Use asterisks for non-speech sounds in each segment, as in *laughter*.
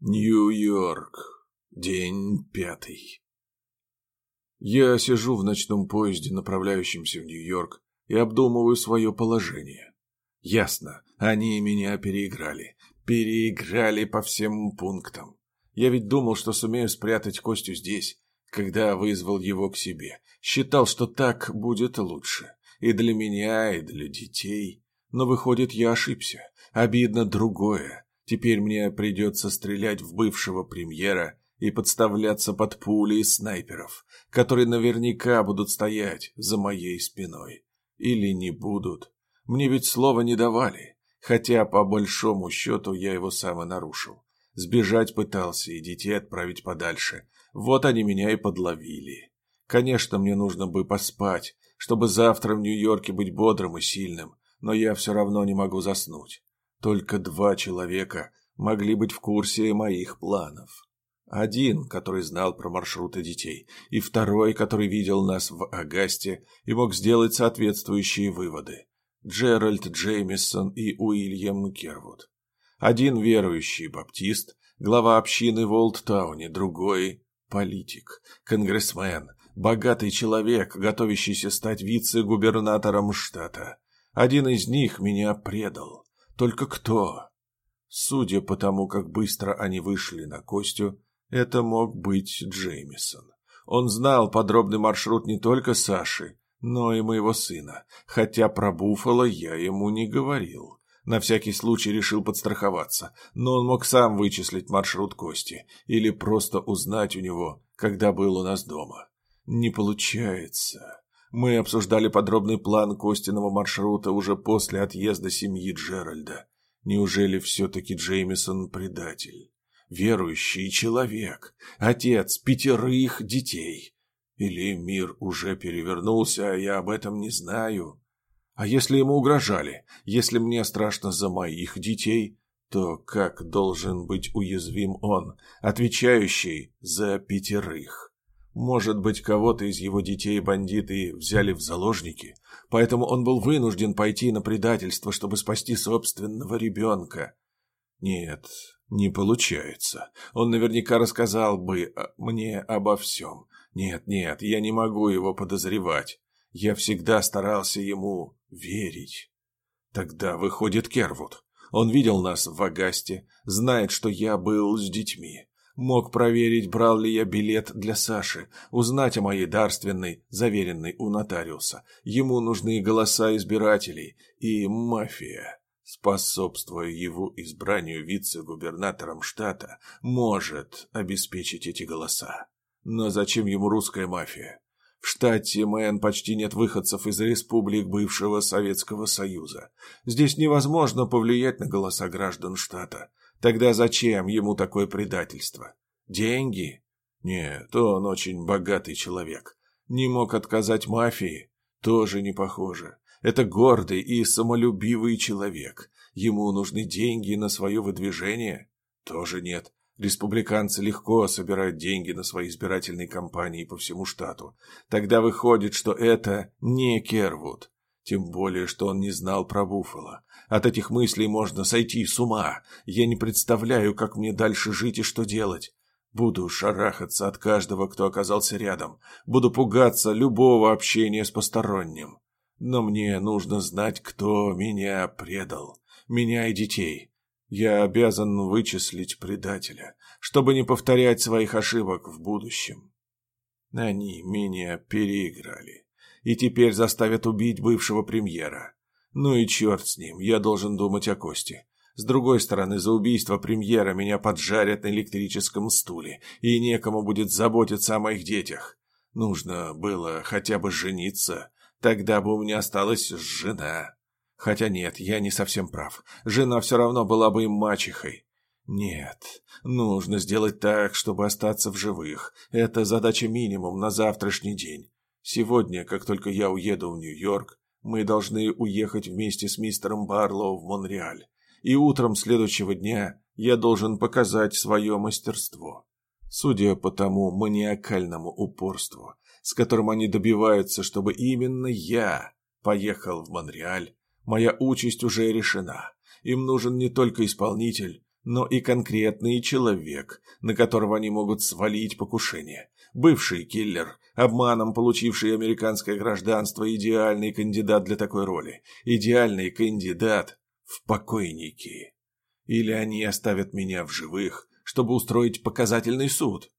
Нью-Йорк. День пятый. Я сижу в ночном поезде, направляющемся в Нью-Йорк, и обдумываю свое положение. Ясно, они меня переиграли. Переиграли по всем пунктам. Я ведь думал, что сумею спрятать Костю здесь, когда вызвал его к себе. Считал, что так будет лучше. И для меня, и для детей. Но выходит, я ошибся. Обидно другое. Теперь мне придется стрелять в бывшего премьера и подставляться под пули из снайперов, которые наверняка будут стоять за моей спиной. Или не будут. Мне ведь слова не давали, хотя по большому счету я его сам и нарушил. Сбежать пытался и детей отправить подальше. Вот они меня и подловили. Конечно, мне нужно бы поспать, чтобы завтра в Нью-Йорке быть бодрым и сильным, но я все равно не могу заснуть. Только два человека могли быть в курсе моих планов. Один, который знал про маршруты детей, и второй, который видел нас в Агасте и мог сделать соответствующие выводы. Джеральд Джеймисон и Уильям Кервуд. Один верующий баптист, глава общины в Олдтауне, другой – политик, конгрессмен, богатый человек, готовящийся стать вице-губернатором штата. Один из них меня предал. Только кто? Судя по тому, как быстро они вышли на Костю, это мог быть Джеймисон. Он знал подробный маршрут не только Саши, но и моего сына, хотя про Буффало я ему не говорил. На всякий случай решил подстраховаться, но он мог сам вычислить маршрут Кости или просто узнать у него, когда был у нас дома. Не получается. Мы обсуждали подробный план Костиного маршрута уже после отъезда семьи Джеральда. Неужели все-таки Джеймисон предатель? Верующий человек, отец пятерых детей. Или мир уже перевернулся, а я об этом не знаю? А если ему угрожали? Если мне страшно за моих детей, то как должен быть уязвим он, отвечающий за пятерых? Может быть, кого-то из его детей бандиты взяли в заложники, поэтому он был вынужден пойти на предательство, чтобы спасти собственного ребенка. Нет, не получается. Он наверняка рассказал бы мне обо всем. Нет, нет, я не могу его подозревать. Я всегда старался ему верить. Тогда выходит Кервуд. Он видел нас в Агасте, знает, что я был с детьми. Мог проверить, брал ли я билет для Саши, узнать о моей дарственной, заверенной у нотариуса. Ему нужны голоса избирателей и мафия, способствуя его избранию вице-губернатором штата, может обеспечить эти голоса. Но зачем ему русская мафия? В штате Мэн почти нет выходцев из республик бывшего Советского Союза. Здесь невозможно повлиять на голоса граждан штата. Тогда зачем ему такое предательство? Деньги? Нет, он очень богатый человек. Не мог отказать мафии? Тоже не похоже. Это гордый и самолюбивый человек. Ему нужны деньги на свое выдвижение? Тоже нет. Республиканцы легко собирают деньги на свои избирательные кампании по всему штату. Тогда выходит, что это не Кервуд. Тем более, что он не знал про Буффало. От этих мыслей можно сойти с ума. Я не представляю, как мне дальше жить и что делать. Буду шарахаться от каждого, кто оказался рядом. Буду пугаться любого общения с посторонним. Но мне нужно знать, кто меня предал. Меня и детей. Я обязан вычислить предателя, чтобы не повторять своих ошибок в будущем. Они меня переиграли и теперь заставят убить бывшего премьера. Ну и черт с ним, я должен думать о Косте. С другой стороны, за убийство премьера меня поджарят на электрическом стуле, и некому будет заботиться о моих детях. Нужно было хотя бы жениться, тогда бы у меня осталась жена. Хотя нет, я не совсем прав. Жена все равно была бы им мачехой. Нет, нужно сделать так, чтобы остаться в живых. Это задача минимум на завтрашний день. Сегодня, как только я уеду в Нью-Йорк, мы должны уехать вместе с мистером Барлоу в Монреаль. И утром следующего дня я должен показать свое мастерство. Судя по тому маниакальному упорству, с которым они добиваются, чтобы именно я поехал в Монреаль, моя участь уже решена. Им нужен не только исполнитель, но и конкретный человек, на которого они могут свалить покушение. Бывший киллер, обманом получивший американское гражданство, идеальный кандидат для такой роли. Идеальный кандидат в покойники. Или они оставят меня в живых, чтобы устроить показательный суд.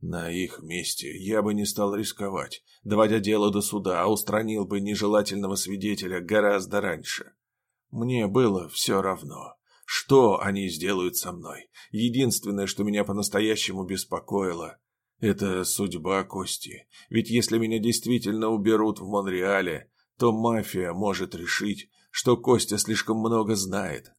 На их месте я бы не стал рисковать, доводя дело до суда, а устранил бы нежелательного свидетеля гораздо раньше. Мне было все равно. Что они сделают со мной? Единственное, что меня по-настоящему беспокоило, это судьба Кости. Ведь если меня действительно уберут в Монреале, то мафия может решить, что Костя слишком много знает.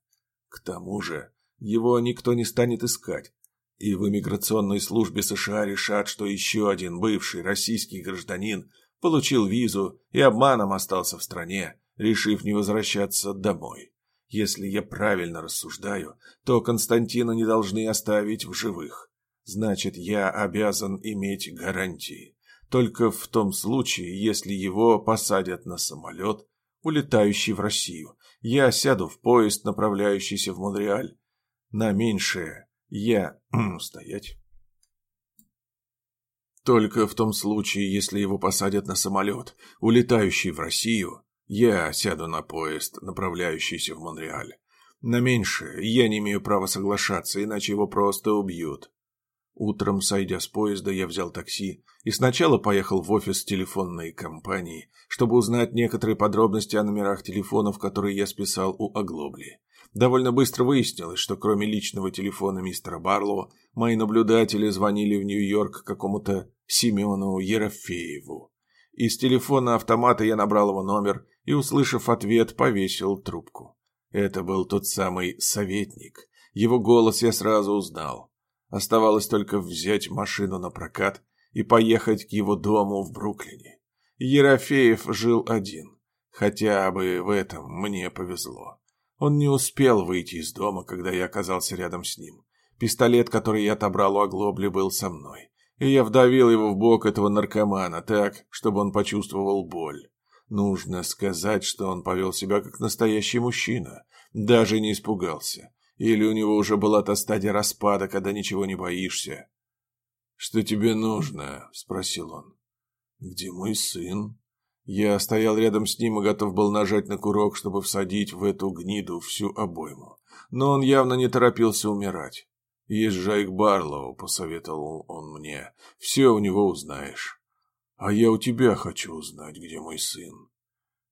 К тому же его никто не станет искать. И в иммиграционной службе США решат, что еще один бывший российский гражданин получил визу и обманом остался в стране, решив не возвращаться домой. Если я правильно рассуждаю, то Константина не должны оставить в живых. Значит, я обязан иметь гарантии. Только в том случае, если его посадят на самолет, улетающий в Россию. Я сяду в поезд, направляющийся в Монреаль. На меньшее я... *clears throat* стоять. Только в том случае, если его посадят на самолет, улетающий в Россию, я сяду на поезд, направляющийся в Монреаль. На меньшее я не имею права соглашаться, иначе его просто убьют. Утром, сойдя с поезда, я взял такси и сначала поехал в офис телефонной компании, чтобы узнать некоторые подробности о номерах телефонов, которые я списал у Оглобли. Довольно быстро выяснилось, что кроме личного телефона мистера Барлоу, мои наблюдатели звонили в Нью-Йорк какому-то Семену Ерофееву. Из телефона автомата я набрал его номер и, услышав ответ, повесил трубку. Это был тот самый советник. Его голос я сразу узнал. Оставалось только взять машину на прокат и поехать к его дому в Бруклине. Ерофеев жил один. Хотя бы в этом мне повезло. Он не успел выйти из дома, когда я оказался рядом с ним. Пистолет, который я отобрал у оглобли, был со мной. И я вдавил его в бок этого наркомана так, чтобы он почувствовал боль. Нужно сказать, что он повел себя как настоящий мужчина, даже не испугался. Или у него уже была та стадия распада, когда ничего не боишься. «Что тебе нужно?» – спросил он. «Где мой сын?» Я стоял рядом с ним и готов был нажать на курок, чтобы всадить в эту гниду всю обойму. Но он явно не торопился умирать. «Езжай к Барлоу», — посоветовал он мне. «Все у него узнаешь». «А я у тебя хочу узнать, где мой сын».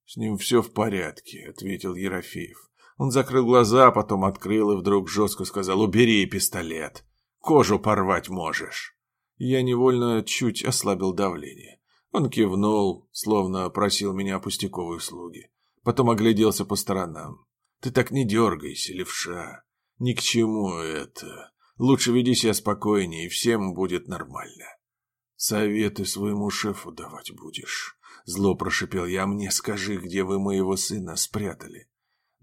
«С ним все в порядке», — ответил Ерофеев. Он закрыл глаза, а потом открыл и вдруг жестко сказал «Убери пистолет, кожу порвать можешь». Я невольно чуть ослабил давление. Он кивнул, словно просил меня о пустяковой услуге. Потом огляделся по сторонам. «Ты так не дергайся, левша. Ни к чему это. Лучше веди себя спокойнее, и всем будет нормально». «Советы своему шефу давать будешь», — зло прошипел я. «Мне скажи, где вы моего сына спрятали».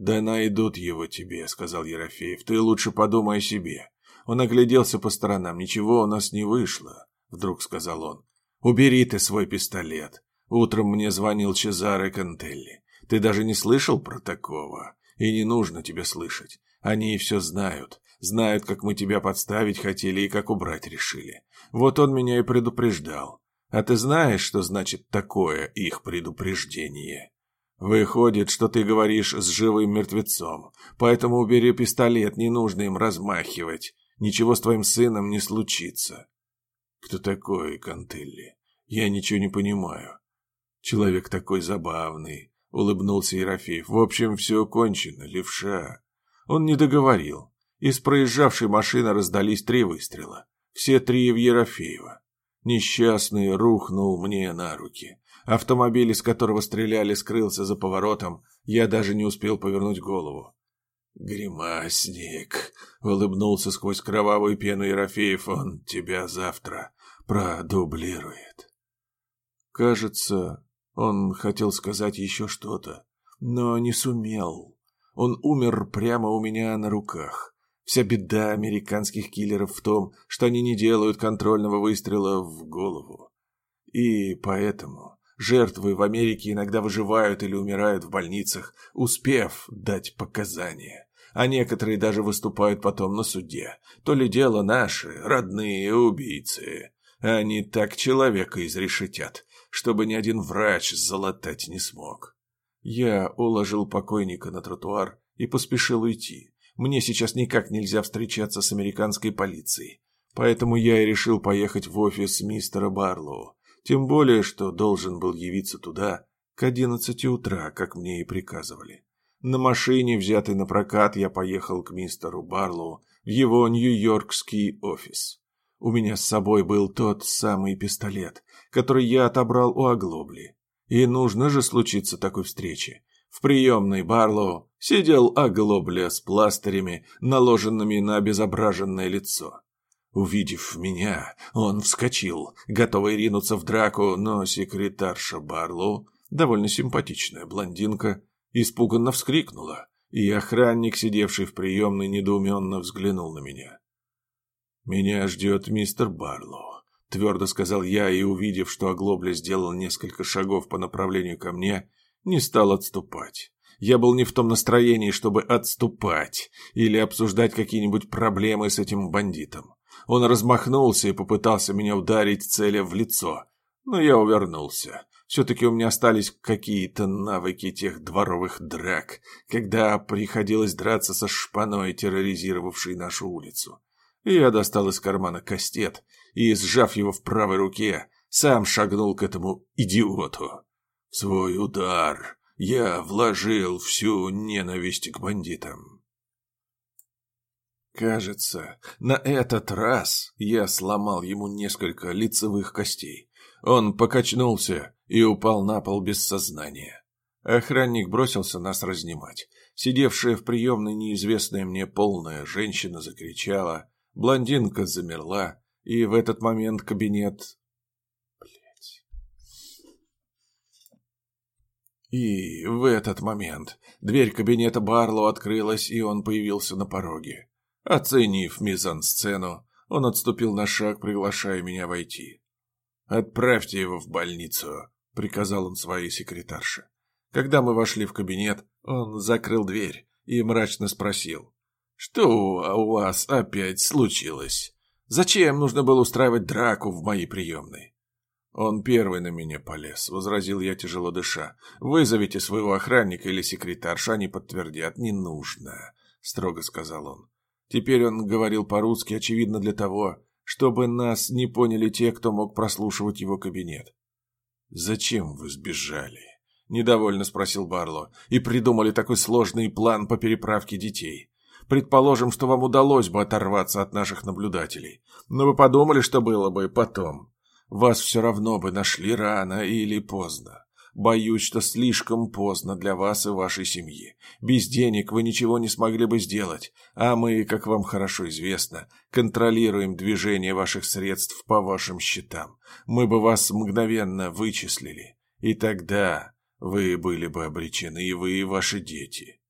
«Да найдут его тебе», — сказал Ерофеев. «Ты лучше подумай о себе». Он огляделся по сторонам. «Ничего у нас не вышло», — вдруг сказал он. «Убери ты свой пистолет. Утром мне звонил Чезаре Кантелли. Ты даже не слышал про такого? И не нужно тебе слышать. Они все знают. Знают, как мы тебя подставить хотели и как убрать решили. Вот он меня и предупреждал. А ты знаешь, что значит такое их предупреждение? Выходит, что ты говоришь с живым мертвецом, поэтому убери пистолет, не нужно им размахивать. Ничего с твоим сыном не случится. Кто такой Кантелли? Я ничего не понимаю. Человек такой забавный, улыбнулся Ерофеев. В общем, все кончено, левша. Он не договорил. Из проезжавшей машины раздались три выстрела. Все три в Ерофеева. Несчастный рухнул мне на руки. Автомобиль, из которого стреляли, скрылся за поворотом. Я даже не успел повернуть голову. «Гримасник!» — улыбнулся сквозь кровавую пену Ерофеев. «Он тебя завтра продублирует». Кажется, он хотел сказать еще что-то, но не сумел. Он умер прямо у меня на руках. Вся беда американских киллеров в том, что они не делают контрольного выстрела в голову. И поэтому жертвы в Америке иногда выживают или умирают в больницах, успев дать показания. а некоторые даже выступают потом на суде. То ли дело наши, родные убийцы. Они так человека изрешетят, чтобы ни один врач залатать не смог. Я уложил покойника на тротуар и поспешил уйти. Мне сейчас никак нельзя встречаться с американской полицией. Поэтому я и решил поехать в офис мистера Барлоу. Тем более, что должен был явиться туда к одиннадцати утра, как мне и приказывали. На машине, взятой на прокат, я поехал к мистеру Барлоу в его нью-йоркский офис. У меня с собой был тот самый пистолет, который я отобрал у Оглобли. И нужно же случиться такой встречи. В приемной Барлоу сидел Оглобля с пластырями, наложенными на обезображенное лицо. Увидев меня, он вскочил, готовый ринуться в драку, но секретарша Барлоу, довольно симпатичная блондинка, испуганно вскрикнула, и охранник, сидевший в приемной, недоуменно взглянул на меня. «Меня ждет мистер Барлоу», — твердо сказал я, и, увидев, что Оглобля сделал несколько шагов по направлению ко мне, не стал отступать. Я был не в том настроении, чтобы отступать или обсуждать какие-нибудь проблемы с этим бандитом. Он размахнулся и попытался меня ударить, целя в лицо, но я увернулся. Все-таки у меня остались какие-то навыки тех дворовых драк, когда приходилось драться со шпаной, терроризировавшей нашу улицу. Я достал из кармана кастет и, сжав его в правой руке, сам шагнул к этому идиоту. Свой удар я вложил всю ненависть к бандитам. Кажется, на этот раз я сломал ему несколько лицевых костей. Он покачнулся и упал на пол без сознания. Охранник бросился нас разнимать. Сидевшая в приемной неизвестная мне полная женщина закричала, Блондинка замерла, и в этот момент кабинет... И в этот момент дверь кабинета Барлоу открылась, и он появился на пороге. Оценив мизансцену, он отступил на шаг, приглашая меня войти. «Отправьте его в больницу», — приказал он своей секретарше. Когда мы вошли в кабинет, он закрыл дверь и мрачно спросил. «Что у вас опять случилось? Зачем нужно было устраивать драку в моей приемной?» «Он первый на меня полез», — возразил я, тяжело дыша. «Вызовите своего охранника или секретарша, они подтвердят. Не нужно», — строго сказал он. Теперь он говорил по-русски, очевидно, для того, чтобы нас не поняли те, кто мог прослушивать его кабинет. «Зачем вы сбежали?» — недовольно спросил Барло. «И придумали такой сложный план по переправке детей. Предположим, что вам удалось бы оторваться от наших наблюдателей. Но вы подумали, что было бы потом? Вас все равно бы нашли рано или поздно. Боюсь, что слишком поздно для вас и вашей семьи. Без денег вы ничего не смогли бы сделать, а мы, как вам хорошо известно, контролируем движение ваших средств по вашим счетам. Мы бы вас мгновенно вычислили, и тогда вы были бы обречены, и вы, и ваши дети.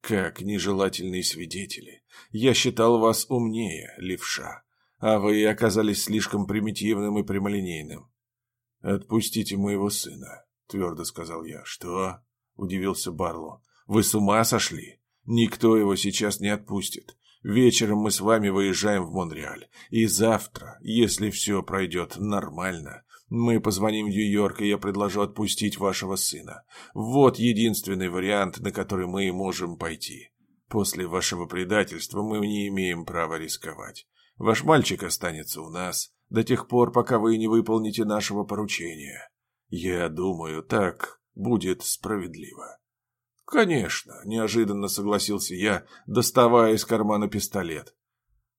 Как нежелательные свидетели. Я считал вас умнее, левша, а вы оказались слишком примитивным и прямолинейным. Отпустите моего сына, твердо сказал я. Что? Удивился Барло. Вы с ума сошли? Никто его сейчас не отпустит. Вечером мы с вами выезжаем в Монреаль. И завтра, если все пройдет нормально, мы позвоним в Нью-Йорк, и я предложу отпустить вашего сына. Вот единственный вариант, на который мы можем пойти. После вашего предательства мы не имеем права рисковать. Ваш мальчик останется у нас до тех пор, пока вы не выполните нашего поручения. Я думаю, так будет справедливо. Конечно, неожиданно согласился я, доставая из кармана пистолет.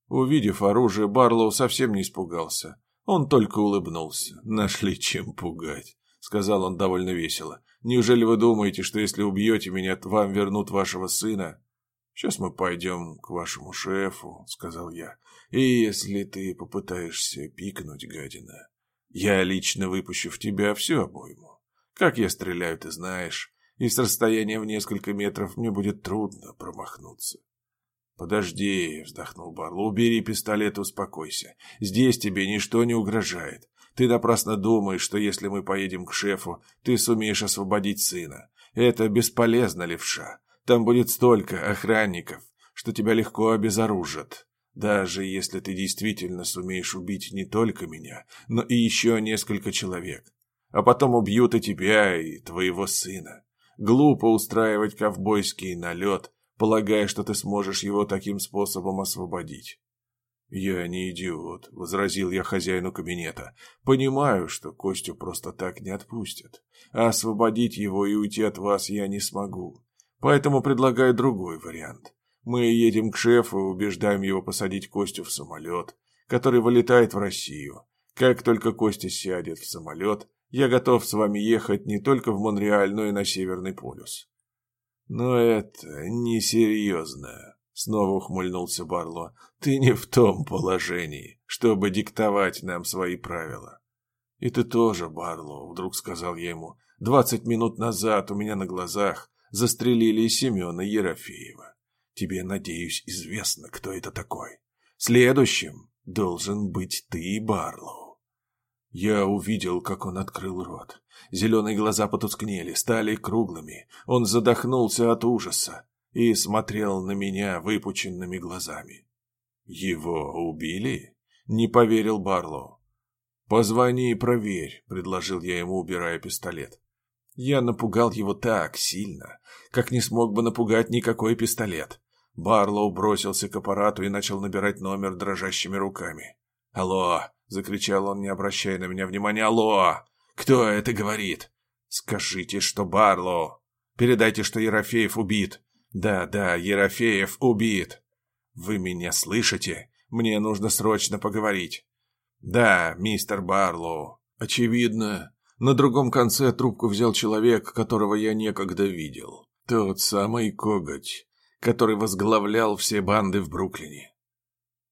Увидев оружие, Барлоу совсем не испугался. Он только улыбнулся. «Нашли чем пугать», — сказал он довольно весело. «Неужели вы думаете, что если убьете меня, вам вернут вашего сына?» «Сейчас мы пойдем к вашему шефу», — сказал я. «И если ты попытаешься пикнуть, гадина, я лично выпущу в тебя всю обойму. Как я стреляю, ты знаешь, и с расстояния в несколько метров мне будет трудно промахнуться. «Подожди», — вздохнул Барло, — «убери пистолет и успокойся. Здесь тебе ничто не угрожает. Ты напрасно думаешь, что если мы поедем к шефу, ты сумеешь освободить сына. Это бесполезно, левша. Там будет столько охранников, что тебя легко обезоружат, даже если ты действительно сумеешь убить не только меня, но и еще несколько человек. А потом убьют и тебя, и твоего сына. Глупо устраивать ковбойский налет, полагая, что ты сможешь его таким способом освободить. «Я не идиот», — возразил я хозяину кабинета. «Понимаю, что Костю просто так не отпустят, а освободить его и уйти от вас я не смогу. Поэтому предлагаю другой вариант. Мы едем к шефу и убеждаем его посадить Костю в самолет, который вылетает в Россию. Как только Костя сядет в самолет, я готов с вами ехать не только в Монреаль, но и на Северный полюс». «Но это несерьезно», Снова ухмыльнулся Барло. «Ты не в том положении, чтобы диктовать нам свои правила». «И ты тоже, Барло», — вдруг сказал я ему. «Двадцать минут назад у меня на глазах застрелили Семена Ерофеева. Тебе, надеюсь, известно, кто это такой. Следующим должен быть ты, Барлоу». Я увидел, как он открыл рот. Зеленые глаза потускнели, стали круглыми. Он задохнулся от ужаса и смотрел на меня выпученными глазами. «Его убили?» — не поверил Барлоу. «Позвони и проверь», — предложил я ему, убирая пистолет. Я напугал его так сильно, как не смог бы напугать никакой пистолет. Барлоу бросился к аппарату и начал набирать номер дрожащими руками. «Алло!» — закричал он, не обращая на меня внимания. «Алло! Кто это говорит?» «Скажите, что Барлоу! Передайте, что Ерофеев убит! Да, да, Ерофеев убит. Вы меня слышите? Мне нужно срочно поговорить. Да, мистер Барлоу. Очевидно, на другом конце трубку взял человек, которого я некогда видел. Тот самый коготь, который возглавлял все банды в Бруклине.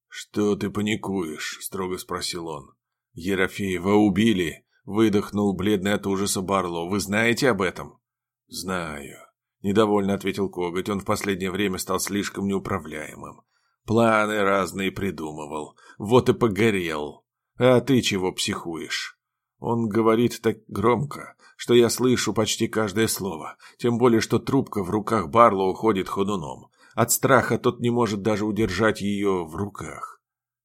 «Что ты паникуешь?» — строго спросил он. «Ерофеева убили», — выдохнул бледный от ужаса Барлоу. «Вы знаете об этом?» «Знаю. Недовольно ответил Коготь, он в последнее время стал слишком неуправляемым. Планы разные придумывал, вот и погорел. А ты чего психуешь? Он говорит так громко, что я слышу почти каждое слово, тем более, что трубка в руках Барла уходит ходуном. От страха тот не может даже удержать ее в руках.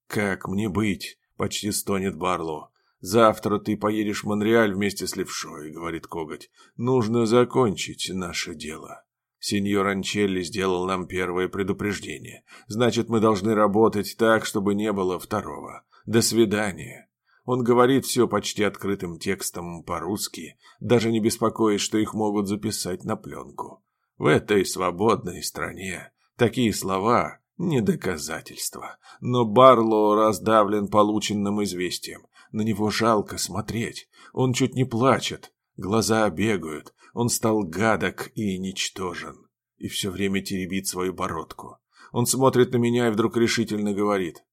«Как мне быть?» — почти стонет Барлоу. «Завтра ты поедешь в Монреаль вместе с Левшой», — говорит Коготь. «Нужно закончить наше дело». Сеньор Анчелли сделал нам первое предупреждение. Значит, мы должны работать так, чтобы не было второго. До свидания. Он говорит все почти открытым текстом по-русски, даже не беспокоясь, что их могут записать на пленку. В этой свободной стране такие слова – не доказательства. Но Барлоу раздавлен полученным известием. На него жалко смотреть. Он чуть не плачет. Глаза бегают. Он стал гадок и ничтожен. И все время теребит свою бородку. Он смотрит на меня и вдруг решительно говорит.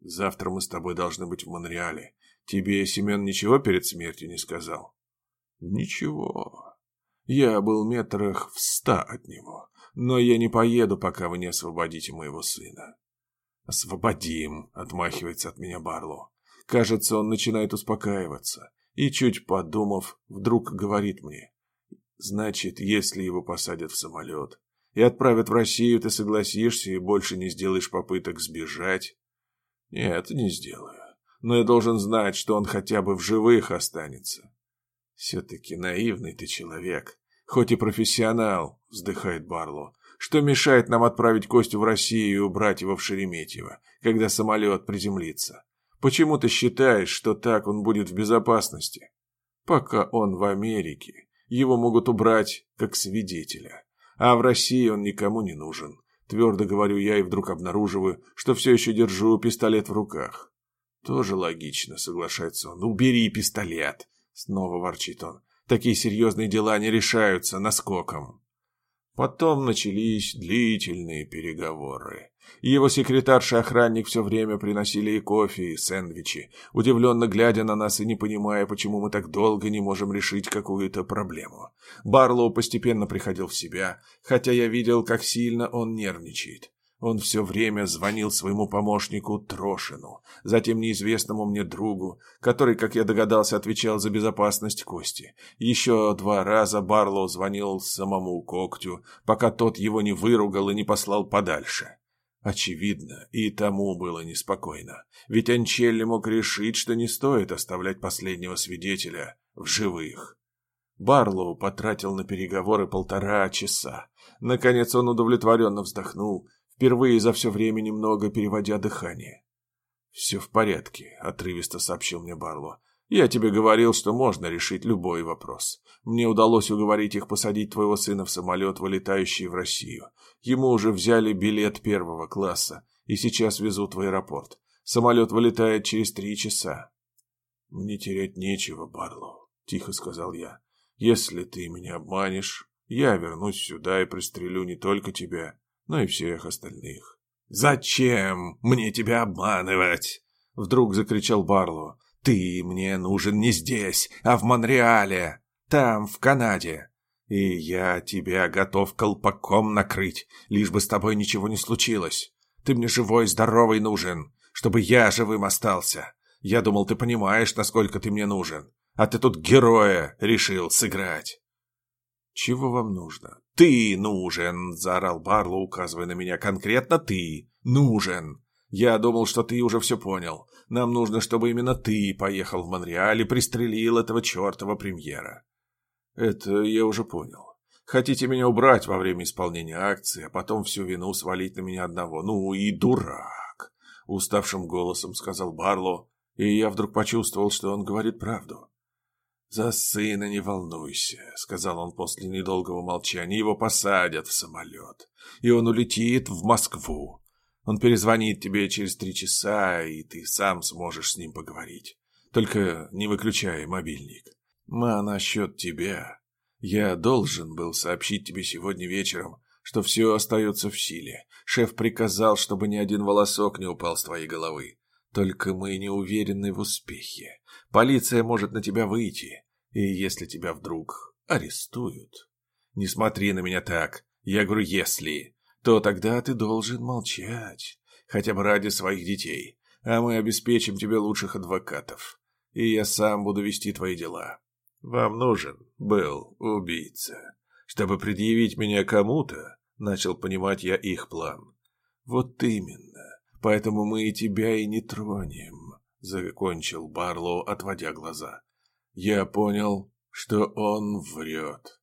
«Завтра мы с тобой должны быть в Монреале. Тебе Семен ничего перед смертью не сказал?» «Ничего. Я был метрах в ста от него. Но я не поеду, пока вы не освободите моего сына». «Освободим», — отмахивается от меня Барло. Кажется, он начинает успокаиваться и, чуть подумав, вдруг говорит мне. «Значит, если его посадят в самолет и отправят в Россию, ты согласишься и больше не сделаешь попыток сбежать?» «Нет, не сделаю. Но я должен знать, что он хотя бы в живых останется». «Все-таки наивный ты человек, хоть и профессионал», — вздыхает Барло. «Что мешает нам отправить Костю в Россию и убрать его в Шереметьево, когда самолет приземлится? Почему ты считаешь, что так он будет в безопасности? Пока он в Америке, его могут убрать как свидетеля. А в России он никому не нужен. Твердо говорю я и вдруг обнаруживаю, что все еще держу пистолет в руках. Тоже логично, соглашается он. Убери пистолет, снова ворчит он. Такие серьезные дела не решаются наскоком. Потом начались длительные переговоры. Его секретарша и охранник все время приносили и кофе, и сэндвичи, удивленно глядя на нас и не понимая, почему мы так долго не можем решить какую-то проблему. Барлоу постепенно приходил в себя, хотя я видел, как сильно он нервничает. Он все время звонил своему помощнику Трошину, затем неизвестному мне другу, который, как я догадался, отвечал за безопасность Кости. Еще два раза Барлоу звонил самому Когтю, пока тот его не выругал и не послал подальше. Очевидно, и тому было неспокойно, ведь Анчелли мог решить, что не стоит оставлять последнего свидетеля в живых. Барлоу потратил на переговоры полтора часа. Наконец он удовлетворенно вздохнул, впервые за все время немного переводя дыхание. «Все в порядке», — отрывисто сообщил мне Барлоу. «Я тебе говорил, что можно решить любой вопрос. Мне удалось уговорить их посадить твоего сына в самолет, вылетающий в Россию. Ему уже взяли билет первого класса и сейчас везут в аэропорт. Самолет вылетает через три часа». «Мне терять нечего, Барлоу», — тихо сказал я. «Если ты меня обманешь, я вернусь сюда и пристрелю не только тебя, но и всех остальных. «Зачем мне тебя обманывать?» — вдруг закричал Барло. «Ты мне нужен не здесь, а в Монреале, там, в Канаде. И я тебя готов колпаком накрыть, лишь бы с тобой ничего не случилось. Ты мне живой, здоровый нужен, чтобы я живым остался. Я думал, ты понимаешь, насколько ты мне нужен, а ты тут героя решил сыграть». «Чего вам нужно?» «Ты нужен!» – заорал Барло, указывая на меня. «Конкретно ты нужен! Я думал, что ты уже все понял. Нам нужно, чтобы именно ты поехал в Монреаль и пристрелил этого чертова премьера». «Это я уже понял. Хотите меня убрать во время исполнения акции, а потом всю вину свалить на меня одного. Ну и дурак!» – уставшим голосом сказал Барло, и я вдруг почувствовал, что он говорит правду. «За сына не волнуйся», — сказал он после недолгого молчания. «Его посадят в самолет, и он улетит в Москву. Он перезвонит тебе через три часа, и ты сам сможешь с ним поговорить. Только не выключай мобильник. А насчет тебя. Я должен был сообщить тебе сегодня вечером, что все остается в силе. Шеф приказал, чтобы ни один волосок не упал с твоей головы. Только мы не уверены в успехе. Полиция может на тебя выйти, и если тебя вдруг арестуют... Не смотри на меня так. Я говорю «если», то тогда ты должен молчать, хотя бы ради своих детей, а мы обеспечим тебе лучших адвокатов, и я сам буду вести твои дела. Вам нужен был убийца. Чтобы предъявить меня кому-то, начал понимать я их план. Вот именно. Поэтому мы и тебя и не тронем, закончил Барлоу, отводя глаза. Я понял, что он врет.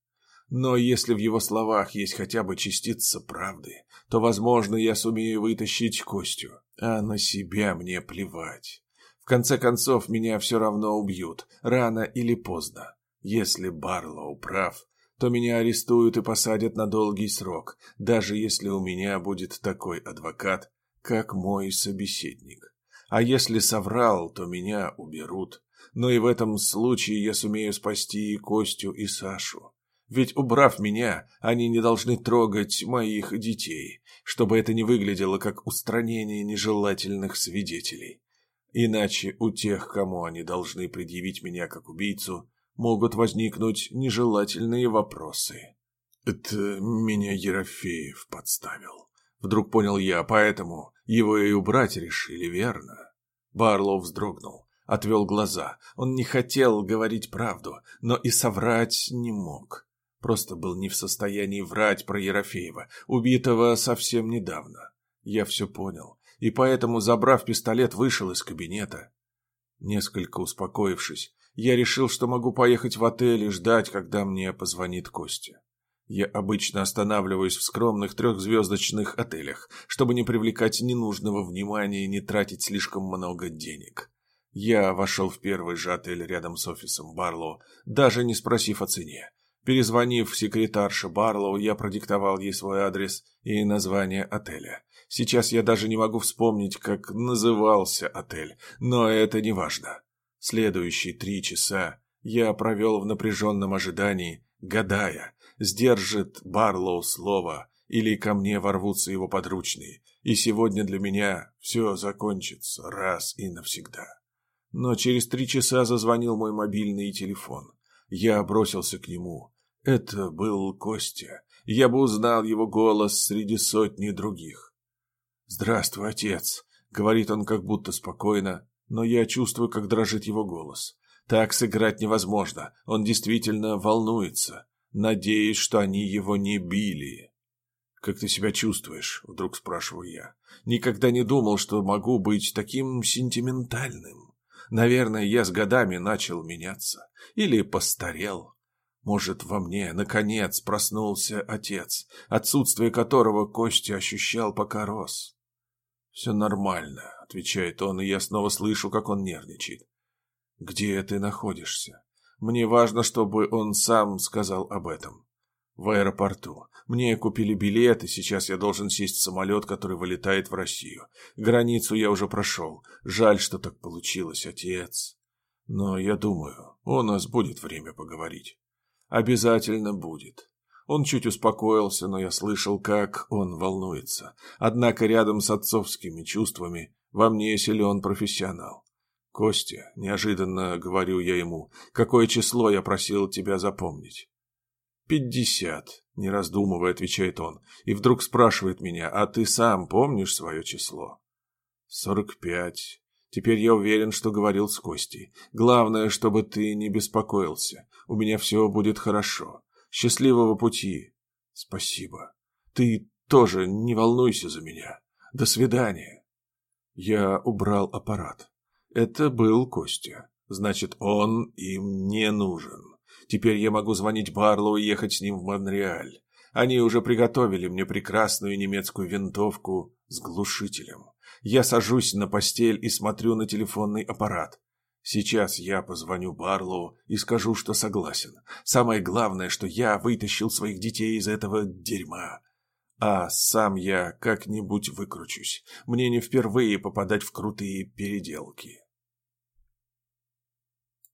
Но если в его словах есть хотя бы частица правды, то, возможно, я сумею вытащить Костю, а на себя мне плевать. В конце концов, меня все равно убьют, рано или поздно. Если Барлоу прав, то меня арестуют и посадят на долгий срок, даже если у меня будет такой адвокат, как мой собеседник. А если соврал, то меня уберут, но и в этом случае я сумею спасти и Костю, и Сашу. Ведь, убрав меня, они не должны трогать моих детей, чтобы это не выглядело как устранение нежелательных свидетелей. Иначе у тех, кому они должны предъявить меня как убийцу, могут возникнуть нежелательные вопросы. Это меня Ерофеев подставил. Вдруг понял я, поэтому его и убрать решили, верно? Барлоу вздрогнул отвел глаза. Он не хотел говорить правду, но и соврать не мог. Просто был не в состоянии врать про Ерофеева, убитого совсем недавно. Я все понял, и поэтому, забрав пистолет, вышел из кабинета. Несколько успокоившись, я решил, что могу поехать в отель и ждать, когда мне позвонит Костя. Я обычно останавливаюсь в скромных трехзвездочных отелях, чтобы не привлекать ненужного внимания и не тратить слишком много денег. Я вошел в первый же отель рядом с офисом Барлоу, даже не спросив о цене. Перезвонив секретарше Барлоу, я продиктовал ей свой адрес и название отеля. Сейчас я даже не могу вспомнить, как назывался отель, но это не важно. Следующие три часа я провел в напряженном ожидании, гадая, сдержит Барлоу слово или ко мне ворвутся его подручные, и сегодня для меня все закончится раз и навсегда. Но через три часа зазвонил мой мобильный телефон. Я бросился к нему. Это был Костя. Я бы узнал его голос среди сотни других. «Здравствуй, отец», — говорит он как будто спокойно, но я чувствую, как дрожит его голос. Так сыграть невозможно, он действительно волнуется. Надеюсь, что они его не били. «Как ты себя чувствуешь?» – вдруг спрашиваю я. «Никогда не думал, что могу быть таким сентиментальным. Наверное, я с годами начал меняться. Или постарел. Может, во мне, наконец, проснулся отец, отсутствие которого Костя ощущал, пока рос. «Все нормально», — отвечает он, и я снова слышу, как он нервничает. «Где ты находишься? Мне важно, чтобы он сам сказал об этом. В аэропорту. Мне купили билет, и сейчас я должен сесть в самолет, который вылетает в Россию. Границу я уже прошел. Жаль, что так получилось, отец. Но я думаю, у нас будет время поговорить. Обязательно будет. Он чуть успокоился, но я слышал, как он волнуется. Однако рядом с отцовскими чувствами во мне силен профессионал. «Костя, неожиданно говорю я ему, какое число я просил тебя запомнить?» «Пятьдесят», — не раздумывая, отвечает он, и вдруг спрашивает меня, «А ты сам помнишь свое число?» «Сорок пять. Теперь я уверен, что говорил с Костей. Главное, чтобы ты не беспокоился. У меня все будет хорошо. Счастливого пути. Спасибо. Ты тоже не волнуйся за меня. До свидания. Я убрал аппарат. Это был Костя. Значит, он им не нужен. Теперь я могу звонить Барлоу и ехать с ним в Монреаль. Они уже приготовили мне прекрасную немецкую винтовку с глушителем. Я сажусь на постель и смотрю на телефонный аппарат. Сейчас я позвоню Барлоу и скажу, что согласен. Самое главное, что я вытащил своих детей из этого дерьма. А сам я как-нибудь выкручусь. Мне не впервые попадать в крутые переделки.